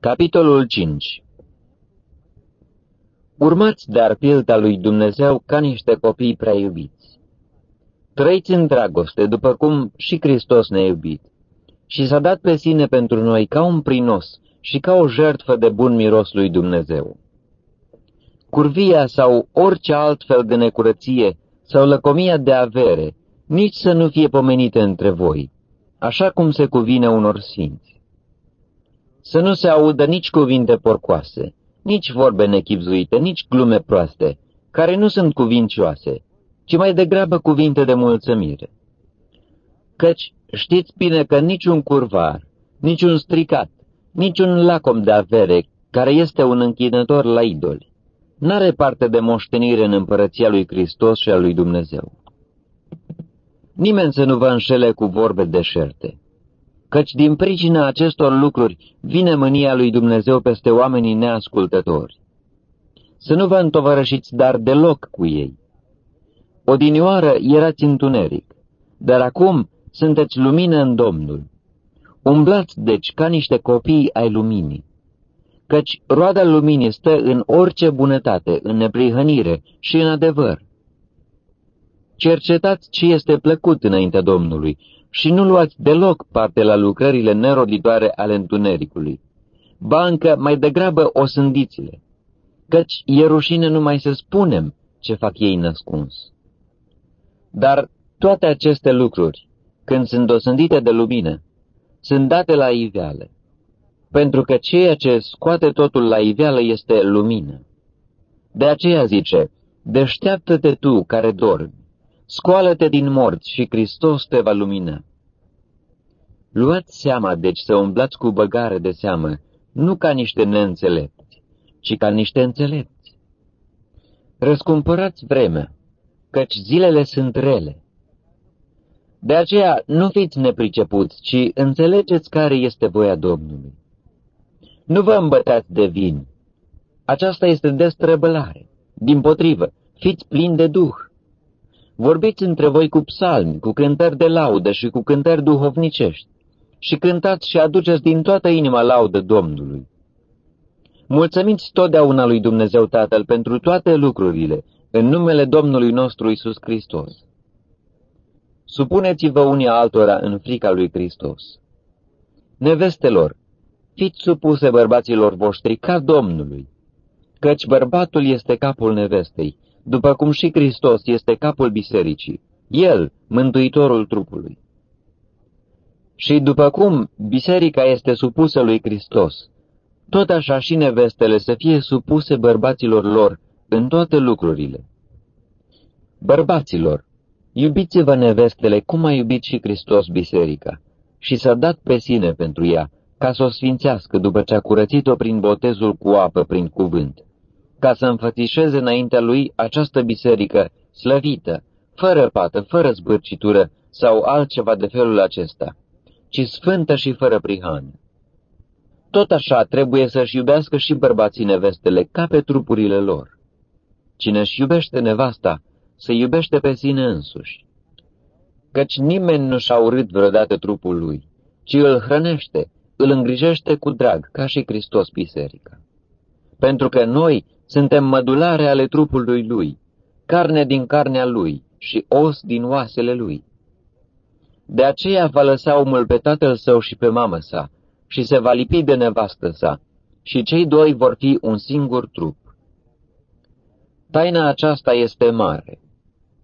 Capitolul 5 Urmați dar pilda lui Dumnezeu ca niște copii prea iubiți. Trăiți în dragoste, după cum și Hristos ne-a iubit, și s-a dat pe sine pentru noi ca un prinos și ca o jertfă de bun miros lui Dumnezeu. Curvia sau orice alt fel de necurăție sau lăcomia de avere, nici să nu fie pomenite între voi, așa cum se cuvine unor sfinți să nu se audă nici cuvinte porcoase, nici vorbe nechipzuite, nici glume proaste, care nu sunt cuvincioase, ci mai degrabă cuvinte de mulțumire. Căci știți bine că niciun curvar, niciun stricat, niciun lacom de avere, care este un închinător la idoli, n-are parte de moștenire în împărăția lui Hristos și a lui Dumnezeu. Nimeni să nu vă înșele cu vorbe deșerte căci din pricina acestor lucruri vine mânia lui Dumnezeu peste oamenii neascultători. Să nu vă întovărășiți dar deloc cu ei. Odinioară erați întuneric, dar acum sunteți lumină în Domnul. Umblați, deci, ca niște copii ai luminii, căci roada luminii stă în orice bunătate, în neprihănire și în adevăr. Cercetați ce este plăcut înaintea Domnului și nu luați deloc parte la lucrările neroditoare ale întunericului. Bancă mai degrabă o sândiți-le, căci e rușine numai să spunem ce fac ei născuns. Dar toate aceste lucruri, când sunt osândite de lumină, sunt date la iveală, pentru că ceea ce scoate totul la iveală este lumină. De aceea zice, deșteaptă-te tu care dormi, Scoală-te din morți și Hristos te va lumina. Luați seama, deci, să umblați cu băgare de seamă, nu ca niște neînțelepți, ci ca niște înțelepți. Răscumpărați vremea, căci zilele sunt rele. De aceea nu fiți nepricepuți, ci înțelegeți care este voia Domnului. Nu vă îmbătați de vin. Aceasta este destrăbălare. Din potrivă, fiți plini de Duh Vorbiți între voi cu psalmi, cu cântări de laudă și cu cântări duhovnicești și cântați și aduceți din toată inima laudă Domnului. Mulțumiți totdeauna lui Dumnezeu Tatăl pentru toate lucrurile, în numele Domnului nostru Isus Hristos. Supuneți-vă unii altora în frica lui Hristos. Nevestelor, fiți supuse bărbaților voștri ca Domnului, căci bărbatul este capul nevestei, după cum și Hristos este capul bisericii, El, mântuitorul trupului. Și după cum biserica este supusă lui Hristos, tot așa și nevestele să fie supuse bărbaților lor în toate lucrurile. Bărbaților, iubiți-vă nevestele cum a iubit și Hristos biserica și s-a dat pe sine pentru ea, ca să o sfințească după ce a curățit-o prin botezul cu apă prin cuvânt ca să înfățișeze înaintea lui această biserică slăvită, fără pată, fără zbârcitură sau altceva de felul acesta, ci sfântă și fără prihană. Tot așa trebuie să-și iubească și bărbații nevestele ca pe trupurile lor. Cine își iubește nevasta, se iubește pe sine însuși. Căci nimeni nu și-a urât vreodată trupul lui, ci îl hrănește, îl îngrijește cu drag, ca și Hristos biserica. Pentru că noi suntem mădulare ale trupului lui, carne din carnea lui și os din oasele lui. De aceea va lăsa omul pe tatăl său și pe mamă sa și se va lipi de nevastă sa și cei doi vor fi un singur trup. Taina aceasta este mare.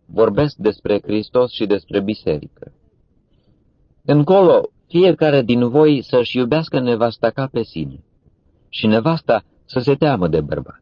Vorbesc despre Hristos și despre biserică. Încolo, fiecare din voi să-și iubească nevasta ca pe sine și nevasta să se teamă de bărbat.